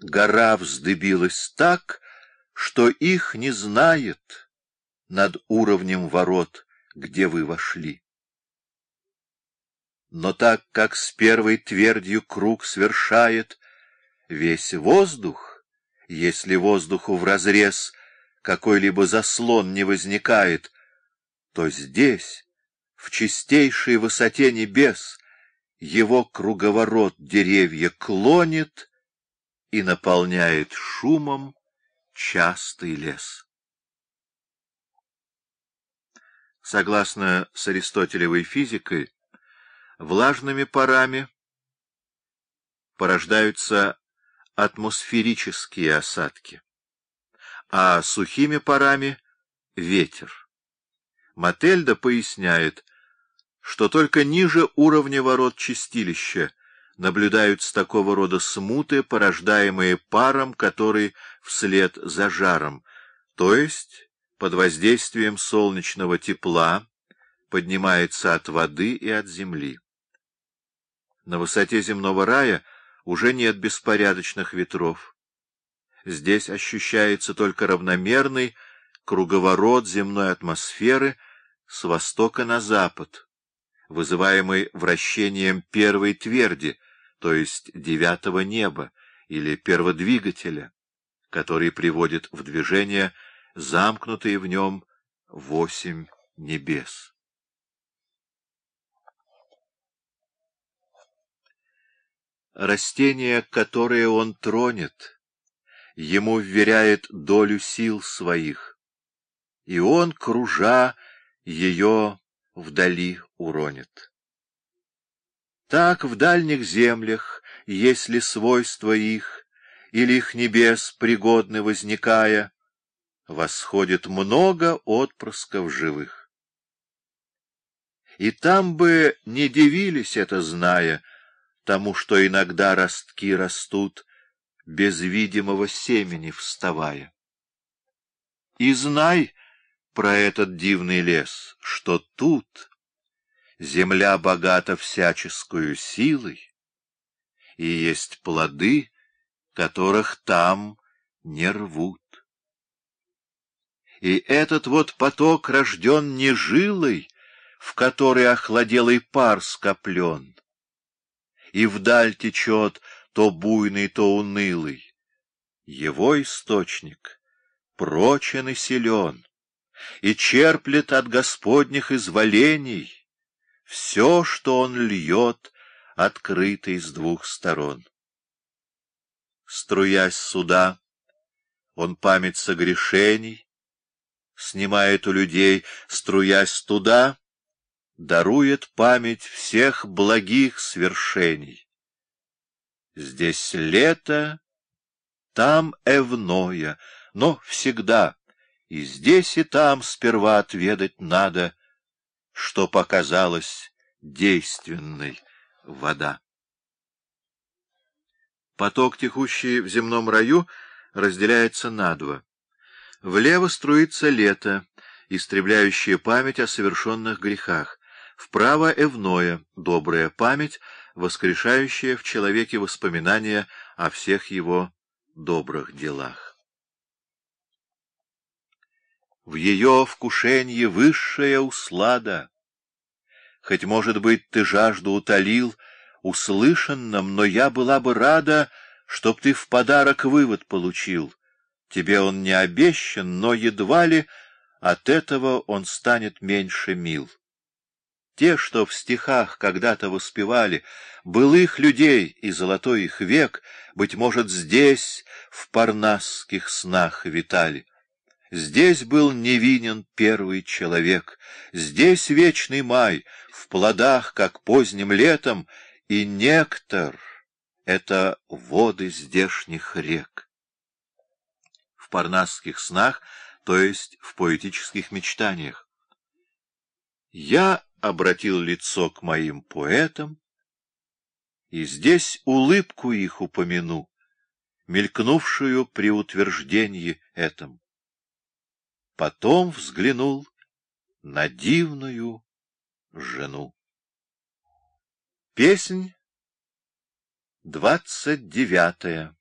гора вздыбилась так, что их не знает над уровнем ворот, где вы вошли. Но так как с первой твердью круг свершает весь воздух, если воздуху вразрез какой-либо заслон не возникает, то здесь, в чистейшей высоте небес, его круговорот деревья клонит и наполняет шумом частый лес. Согласно с аристотелевой физикой, влажными парами порождаются атмосферические осадки, а сухими парами — ветер. Мательда поясняет, что только ниже уровня ворот чистилища наблюдаются такого рода смуты, порождаемые паром, который вслед за жаром, то есть под воздействием солнечного тепла поднимается от воды и от земли. На высоте земного рая уже нет беспорядочных ветров. Здесь ощущается только равномерный круговорот земной атмосферы с востока на запад, вызываемый вращением первой тверди, то есть девятого неба или перводвигателя, который приводит в движение замкнутые в нем восемь небес. Растение, которое он тронет, ему вверяет долю сил своих, и он, кружа, ее вдали уронит. Так в дальних землях, если свойства их, или их небес пригодны возникая, восходит много отпрысков живых. И там бы не дивились это, зная, тому, что иногда ростки растут, без видимого семени вставая. И знай про этот дивный лес, что тут земля богата всяческую силой, и есть плоды, которых там не рвут. И этот вот поток рожден не жилой, в которой охладелый пар скоплен, и вдаль течет то буйный, то унылый. Его источник прочен и силен, и черплет от Господних изволений все, что он льет, открытый с двух сторон. Струясь сюда, он память согрешений, снимает у людей, струясь туда, дарует память всех благих свершений. Здесь лето, там эвное, но всегда, и здесь и там сперва отведать надо, что показалось действенной вода. Поток, текущий в земном раю, разделяется на два. Влево струится лето, истребляющее память о совершенных грехах. Вправо — эвное, добрая память, воскрешающая в человеке воспоминания о всех его добрых делах. В ее вкушенье высшая услада. Хоть, может быть, ты жажду утолил услышанным, но я была бы рада, чтоб ты в подарок вывод получил. Тебе он не обещан, но едва ли от этого он станет меньше мил. Те, что в стихах когда-то воспевали, былых людей и золотой их век, быть может, здесь, в парнасских снах витали. Здесь был невинен первый человек, здесь вечный май, в плодах, как поздним летом, и нектар — это воды здешних рек парнасских снах, то есть в поэтических мечтаниях. Я обратил лицо к моим поэтам, и здесь улыбку их упомяну, мелькнувшую при утверждении этом. Потом взглянул на дивную жену. Песнь двадцать девятая